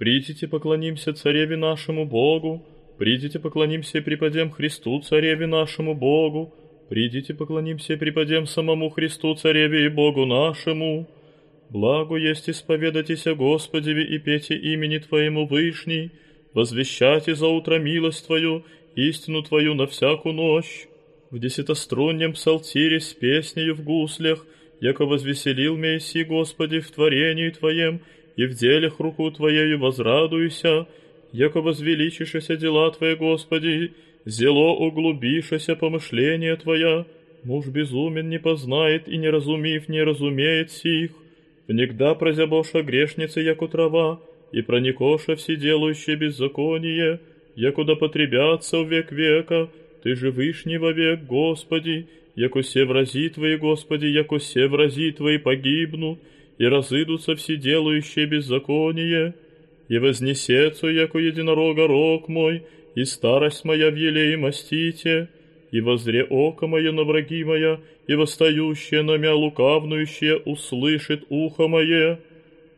Придите, поклонимся цареве нашему Богу, придите, поклонимся и преподем Христу, цареве нашему Богу, придите, поклонимся и преподем самому Христу, цареве и Богу нашему. Благо есть исповедайтесь о и пейте имени Твоему Вышний, возвещайте за утро милость Твою, истину Твою на всякую ночь. В десятоструннем псалтире с песнею в гуслях, яко возвеселил Месси Господи в творении Твоем, и в делях руку Твоею возрадуйся, яко возвеличишься дела Твои, Господи, зело углубишься помышления Твоя, муж безумен не познает и не разумив не разумеет сих, Внегда прозябоша грешница, яку трава, и проникоша вседелающее беззаконие, якуда потребятся в век века, ты же вышний вовек, Господи, яко все врази Твои, Господи, яко все врази Твои погибнут, и разыдутся вседелающие беззаконие, и вознесется, яко единорога рог мой, и старость моя в елее мастите, и возре око мое на враги моя, и восстающее на мя лукавнующее услышит ухо мое.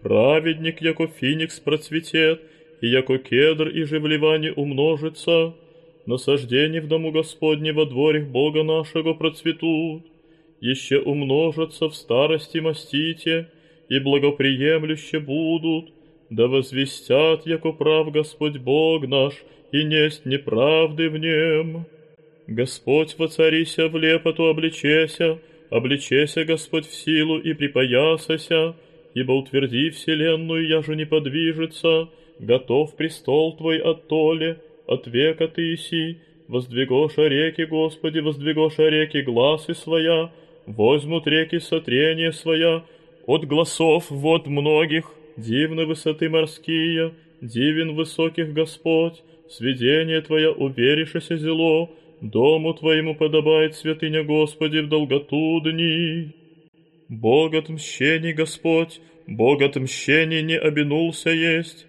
Праведник, яко феникс процветет, и яко кедр и Ливане умножится. Насаждение в дому Господне во дворях Бога нашего процветут. Еще умножатся в старости мастите, и благоприемлюще будут, да возвестят, яко прав Господь Бог наш, и несть неправды в нем. Господь воцарися в лепоту обличеся, обличеся Господь в силу и припоясася, ибо утверди вселенную, я же не подвижется, готов престол Твой от толи, от века Ты си, воздвигоша реки, Господи, воздвигоша реки гласы своя, возьмут реки сотрения своя, от глазов вод многих, дивны высоты морские, дивен высоких Господь, сведение Твое уверишься зело, Дому Твоему подобает святыня Господи в долготу дни. Бог отмщений, Господь, Бог отмщений не обинулся есть.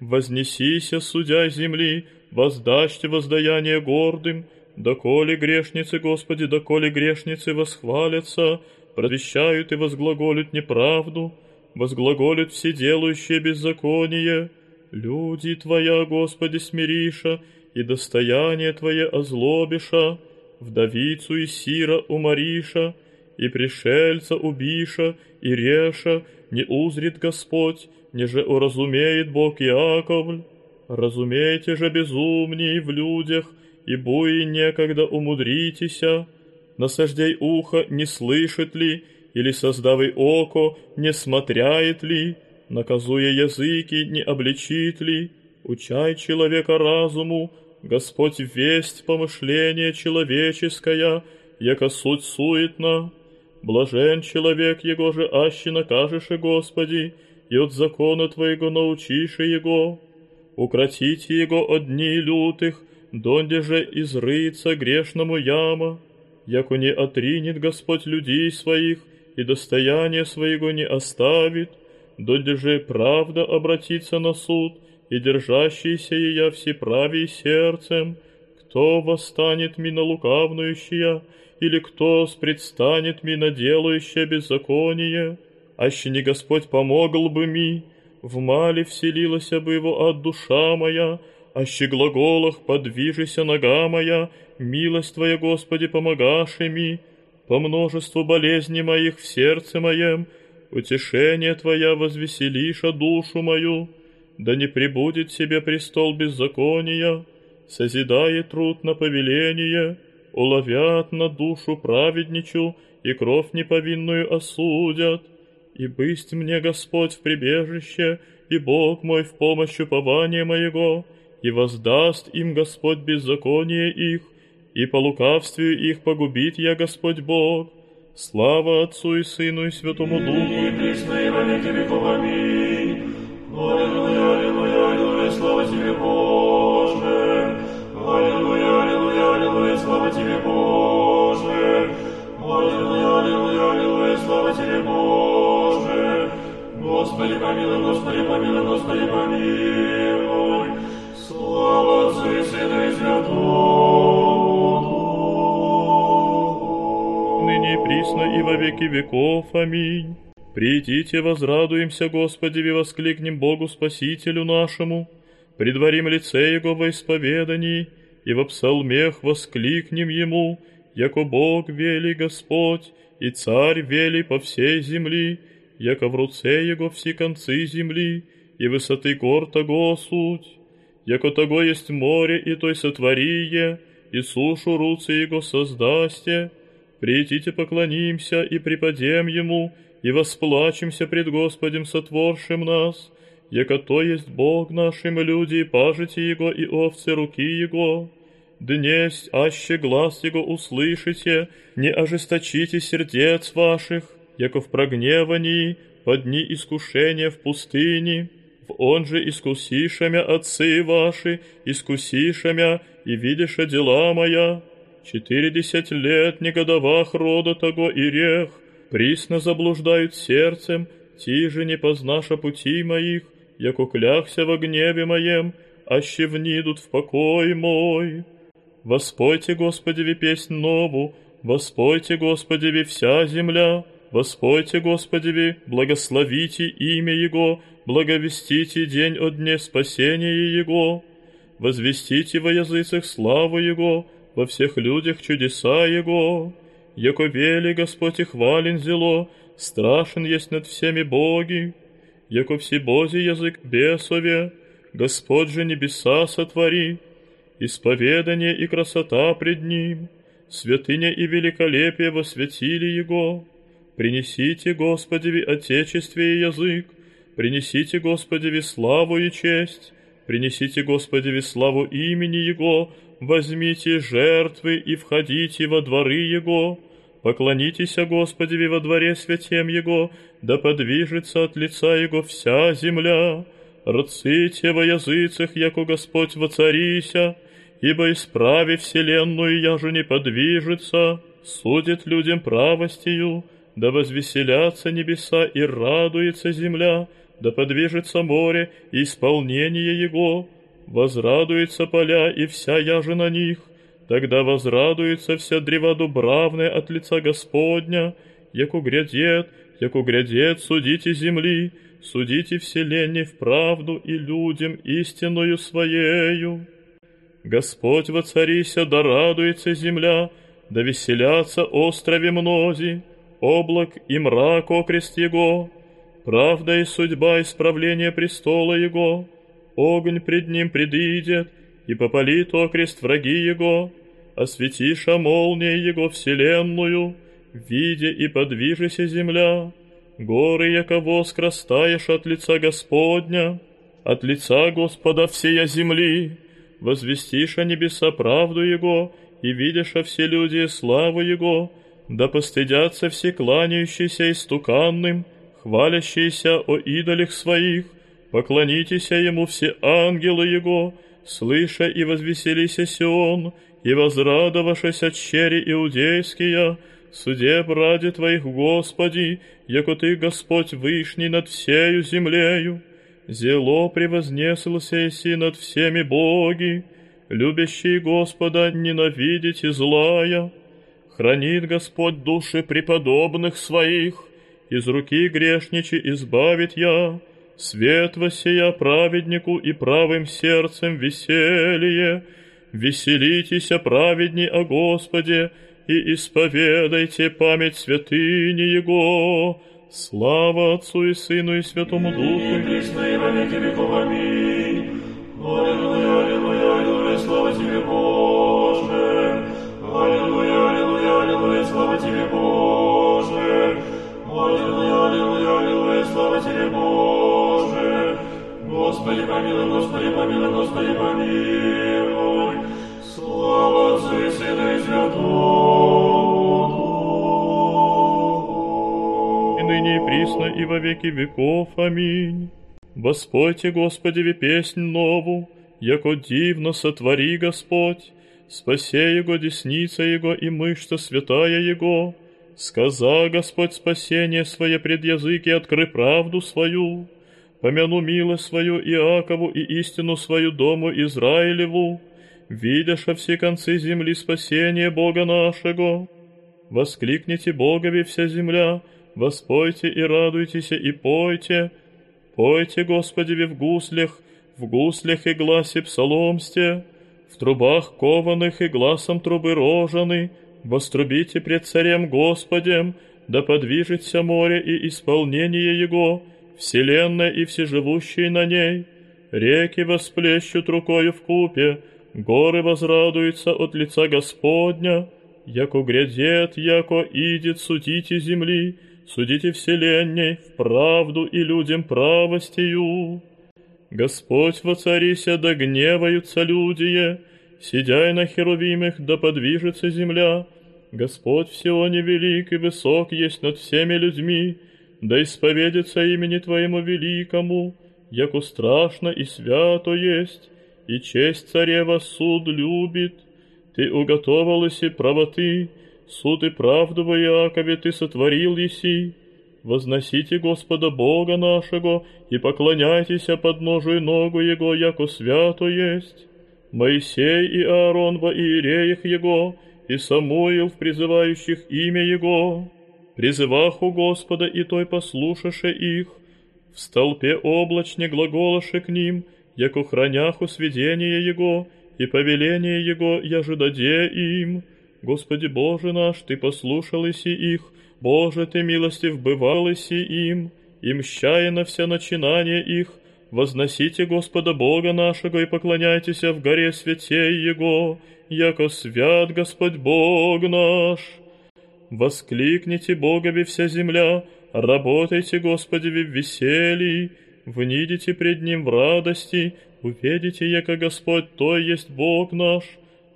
Вознесися, судя земли, воздашьте воздаяние гордым, доколе грешницы, Господи, доколе грешницы восхвалятся, провещают и возглаголют неправду, возглаголют все делающие беззаконие. Люди Твоя, Господи, смириша, и достояние Твое озлобиша, вдовицу и сира умариша, и пришельца убиша, и реша, не узрит Господь, неже уразумеет Бог Яковль. Разумейте же безумней в людях, и буи некогда умудритеся. Насаждей ухо не слышит ли, или создавый око не смотряет ли, наказуя языки не обличит ли, учай человека разуму, Господь весть помышление человеческое, яко суть суетна. Блажен человек его же, аще накажеше Господи, и от закона Твоего научише его. Укротите его от дней лютых, донде же изрыется грешному яма, яко не отринет Господь людей своих, и достояние своего не оставит, донде же правда обратится на суд, и держащийся ея всеправий сердцем, кто восстанет ми на лукавнующая, или кто предстанет ми на делающее беззаконие, аще не Господь помогал бы ми, в мале вселилась бы его от душа моя, аще глаголах подвижися нога моя, милость Твоя, Господи, помогаши ми, по множеству болезней моих в сердце моем, утешение Твоя возвеселиша душу мою, да не прибудет себе престол беззакония, созидает труд на повеление, уловят на душу праведничу и кровь неповинную осудят. И бысть мне Господь в прибежище, и Бог мой в помощь упования моего, и воздаст им Господь беззаконие их, и по лукавствию их погубит я Господь Бог. Слава Отцу и Сыну и Святому Духу. И присно во веки веков. Аминь. Аллилуйя, аллилуйя, аллилуйя, слава Тебе, Боже. Веки веков. Аминь. Придите, возрадуемся, Господи, и воскликнем Богу Спасителю нашему, предварим лице Его во исповедании, и во псалмех воскликнем Ему, яко Бог вели Господь, и Царь вели по всей земли, яко в руце Его все концы земли, и высоты гор того суть, яко того есть море, и той сотворие, и сушу руцы Его создасте, придите поклонимся и припадем Ему, и восплачемся пред Господем, сотворшим нас, яко то есть Бог нашим люди, пажите Его, и овцы руки Его. Днесь, аще глаз Его услышите, не ожесточите сердец ваших, яко в прогневании, по дни искушения в пустыне, в он же искусишамя отцы ваши, искусишамя и видиша дела моя. Четыредесять лет негодовах рода того и рех, присно заблуждают сердцем, тиже не познаша пути моих, яко клякся во гневе моем, аще внидут в покой мой. Воспойте, Господи, ви песнь нову, воспойте, Господи, ви вся земля, воспойте, Господи, ви, благословите имя Его, благовестите день от дне спасения Его, возвестите во языцах славу Его, во всех людях чудеса Его. Яко вели Господь и хвален зело, страшен есть над всеми боги. Яко все Бози язык бесове, Господь же небеса сотвори, исповедание и красота пред Ним, святыня и великолепие восветили Его. Принесите Господеви Отечестве и язык, принесите Господеви славу и честь, принесите Господеви славу имени Его, возьмите жертвы и входите во дворы Его, поклонитесь Господеве во дворе святем Его, да подвижется от лица Его вся земля. Рците во языцах, яко Господь воцарися, ибо исправи вселенную я же не подвижется, судит людям правостью, да возвеселятся небеса и радуется земля, да подвижется море и исполнение его, возрадуется поля и вся яжа на них, тогда возрадуется вся древа дубравная от лица Господня, яку грядет, яку грядет, судите земли, судите вселенной в правду и людям истинную своею. Господь воцарися, да радуется земля, да веселятся острове мнози, облак и мрак окрест его, правда и судьба исправления престола его, огонь пред ним предидет, и попалит окрест враги его, осветиша молния его вселенную, видя и подвижися земля, горы, яко воск растаешь от лица Господня, от лица Господа всея земли, возвестиша небеса правду Его, и видиша все люди славу Его, да постыдятся все кланяющиеся истуканным, хвалящиеся о идолях своих, поклонитесь Ему все ангелы Его, слыша и возвеселися Сион, и возрадовавшись от щери иудейские, судеб ради Твоих, Господи, яко Ты, Господь, вышний над всею землею, зело превознеслся си над всеми боги, любящий Господа ненавидеть и злая. Хранит Господь души преподобных своих, из руки грешничи избавит я, свет воссия праведнику и правым сердцем веселье. Веселитесь, праведни о Господе, и исповедайте память святыни Его, Слава Отцу и Сыну и Святому Духу. И присно во веки веков. Аминь. Аллилуйя, аллилуйя, аллилуйя, слава Тебе, Боже. И во веки веков. Аминь. Воспойте, Господи, песнь нову, яко дивно сотвори Господь, спасе Его десница Его и мышца святая Его. Сказа Господь спасение свое пред языки, откры правду свою. Помяну милость свою Иакову и истину свою дому Израилеву, видяша все концы земли спасения Бога нашего. Воскликните Богови вся земля, воспойте и радуйтесь и пойте, пойте, Господи, в гуслях, в гуслях и гласе псаломсте, в трубах кованых и гласом трубы рожаны, вострубите пред царем Господем, да подвижется море и исполнение его, вселенная и всеживущие на ней. Реки восплещут рукою в купе, горы возрадуются от лица Господня, яко грядет, яко идет, судите земли, судите вселенной, в правду и людям правостью. Господь воцарися, да гневаются люди, сидя на херувимах, да подвижется земля. Господь всего невелик и высок есть над всеми людьми, да исповедится имени Твоему великому, яко страшно и свято есть, и честь царева суд любит. Ты уготовал и правоты, суд и правду во Иакове ты сотворил еси. Возносите Господа Бога нашего и поклоняйтесь подножию ногу Его, яко свято есть. Моисей и Аарон во иереях Его, и Самуил в призывающих имя Его. Призывах у Господа и той послушаше их, в столпе облачне глаголаше к ним, яко храняху сведение Его, и повеление Его яжедаде им. Господи Боже наш, Ты послушал иси их, Боже, Ты милостив бывал иси им, и мщая на все начинания их, возносите Господа Бога нашего и поклоняйтесь в горе святей Его, яко свят Господь Бог наш. Воскликните Богови вся земля, работайте Господи в веселье, внидите пред Ним в радости, увидите, яко Господь, то есть Бог наш,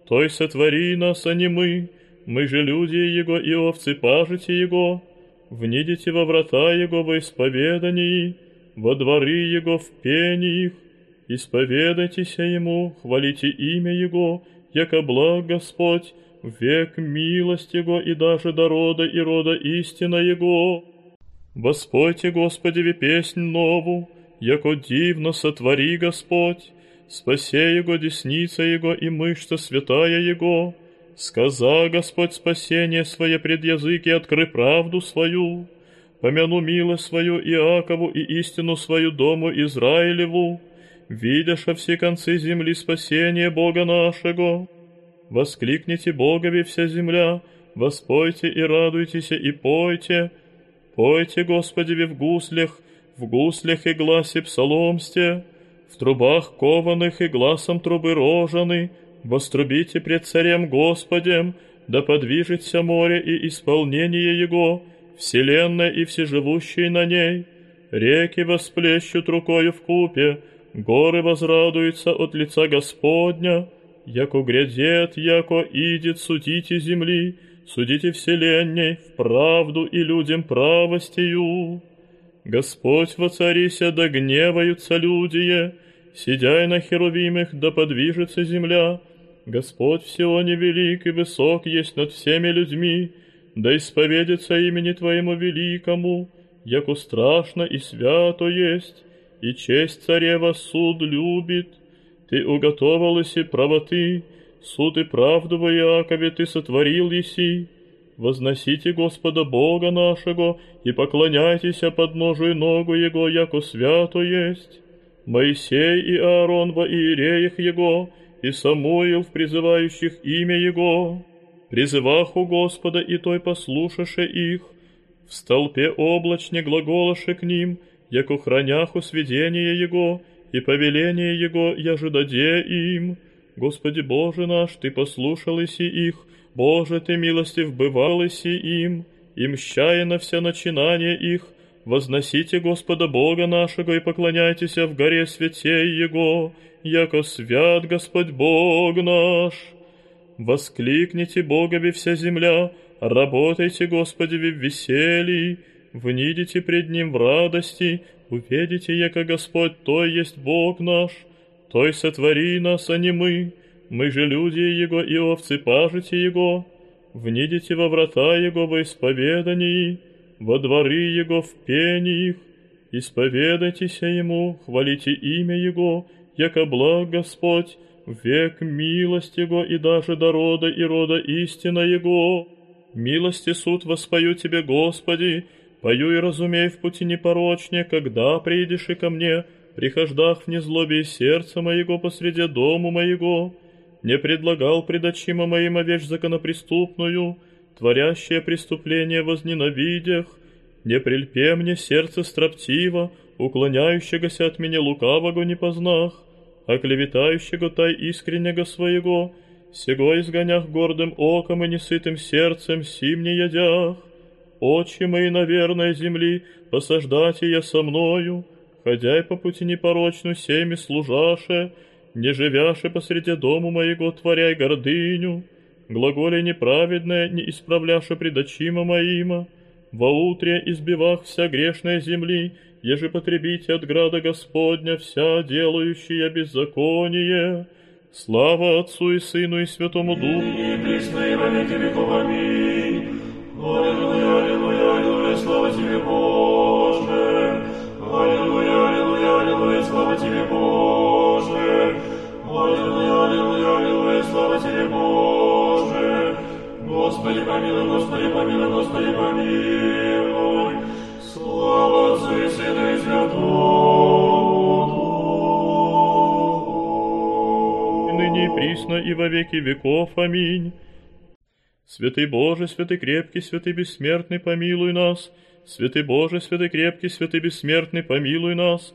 той сотвори нас, а не мы, мы же люди Его и овцы пажите Его, внидите во врата Его во исповедании, во дворы Его в пении их, исповедайтесь Ему, хвалите имя Его, яко благ Господь, век милость Его и даже до рода и рода истина Его. Воспойте Господи песнь нову, яко дивно сотвори Господь, спасе Его десница Его и мышца святая Его. Сказа Господь спасение свое пред языки, откры правду свою. Помяну милость свою Иакову и истину свою дому Израилеву, видяша все концы земли спасение Бога нашего. Воскликните Богови вся земля, воспойте и радуйтесь и пойте, пойте Господи в гуслях, в гуслях и гласе псаломсте, в трубах кованых и гласом трубы рожаны, вострубите пред царем Господем, да подвижется море и исполнение его, вселенная и всеживущие на ней. Реки восплещут рукою в купе, горы возрадуются от лица Господня, яко грядет, яко идет, судите земли, судите вселенной, в правду и людям правостью. Господь воцарися, да гневаются люди, сидя на херувимах, да подвижется земля. Господь всего невелик и высок есть над всеми людьми, да исповедится имени Твоему великому, яко страшно и свято есть, и честь царева суд любит. Ты уготовал иси правоты, суд и правду во Иакове ты сотворил еси, Возносите Господа Бога нашего и поклоняйтесь подножию ногу Его, яко свято есть. Моисей и Аарон во иереях Его, и Самуил в призывающих имя Его. Призывах у Господа и той послушаше их, в столпе облачне глаголаше к ним, яко храняху сведение Его, и повеление Его яжедаде им. Господи Боже наш, Ты послушал иси их, Боже, Ты милостив бывал иси им, и мщая на все начинания их, возносите Господа Бога нашего и поклоняйтесь в горе святей Его, яко свят Господь Бог наш. Воскликните Богови вся земля, работайте Господи в веселье, внидите пред Ним в радости, увидите, яко Господь, то есть Бог наш, той сотвори нас, а не мы, мы же люди Его и овцы пажите Его, внидите во врата Его во исповедании, во дворы Его в пении их, исповедайтесь Ему, хвалите имя Его, яко благ Господь, век милость Его и даже до рода и рода истина Его. Милости суд воспою Тебе, Господи, Пою и разумей в пути непорочне, когда приидешь и ко мне, прихождах в незлобе сердца моего посреди дому моего, не предлагал пред очима моим овечь законопреступную, творящее преступление возненавидях, не прильпе мне сердце строптиво, уклоняющегося от меня лукавого не познах, а клеветающего тай искреннего своего, сего изгонях гордым оком и несытым сердцем сим не ядях. Очи мои на верной земли, посаждайте я со мною, ходяй по пути непорочну семи служаше, не живяше посреди дому моего творяй гордыню, глаголе неправедное не исправляше пред очима во утре избивах вся грешная земли, еже потребите от града Господня вся делающая беззаконие. Слава Отцу и Сыну и Святому Духу. И присно во веки веков. Аминь. Аллилуйя, аллилуйя, аллилуйя, слава тебе, Боже. Аллилуйя, аллилуйя, аллилуйя, слава тебе, Боже. Аллилуйя, аллилуйя, аллилуйя, слава тебе, Боже. Господи помилуй, Господи помилуй, Господи помилуй. Слава Отцу и Сыну и ныне присно и во веки веков. Аминь. Святый Боже, святый крепкий, святый бессмертный, помилуй нас. Святый Боже, святый крепкий, святый бессмертный, помилуй нас.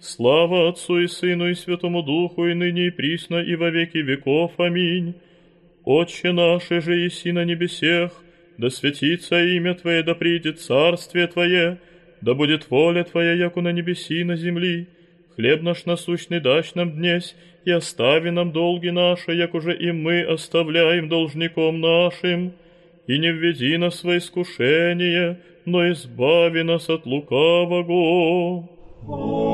Слава Отцу и Сыну и Святому Духу, и ныне и присно, и во веки веков. Аминь. Отче наше же еси на небесех, да святится имя Твое, да придет царствие Твое, да будет воля Твоя, яку на небеси и на земли. Хлеб наш насущный дашь нам днесь, и остави нам долги наши, як уже и мы оставляем должником нашим. И не введи нас во искушение, но избави нас от лукавого. Богом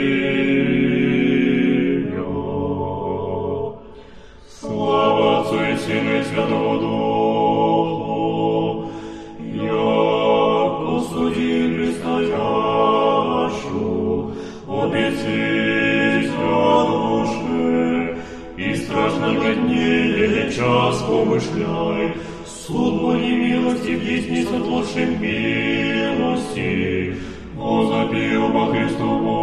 дне час помышляй, суд моей милости есть от лучшей милости, о запил по Христу Богу.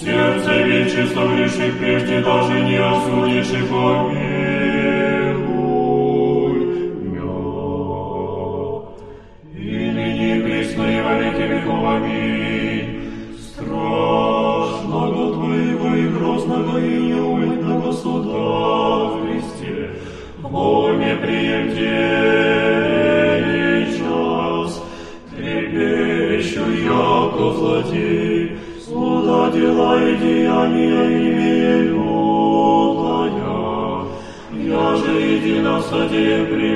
Сердце вечество грешит прежде даже не осудишь и приємний час, трепещу, яко злодій, слуда діла і діяння имею, я же едино в саде при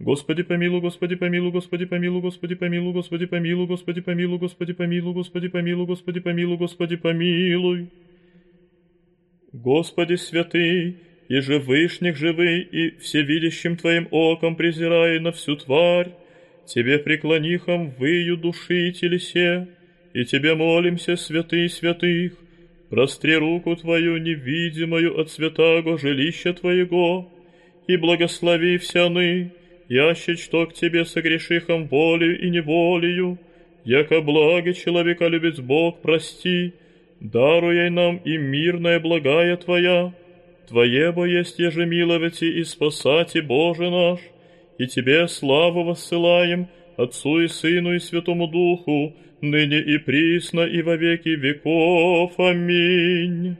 Господи помилуй, Господи помилуй, Господи помилуй, Господи помилуй, Господи помилуй, Господи помилуй, Господи помилуй, Господи помилуй, Господи помилуй, Господи помилуй. Господи святый, и же вышних живый, и всевидящим Твоим оком презирая на всю тварь, Тебе преклонихом выю души телесе, и Тебе молимся, святый святых, простри руку Твою невидимую от святаго жилища Твоего, и благослови всяны, яще что к Тебе согрешихом волею и неволею, яко благо человека любит Бог, прости, даруй нам и мирная благая Твоя, Твое бо есть ежемиловати и спасати Боже наш, и Тебе славу воссылаем, Отцу и Сыну и Святому Духу, ныне и присно и во веки веков. Аминь.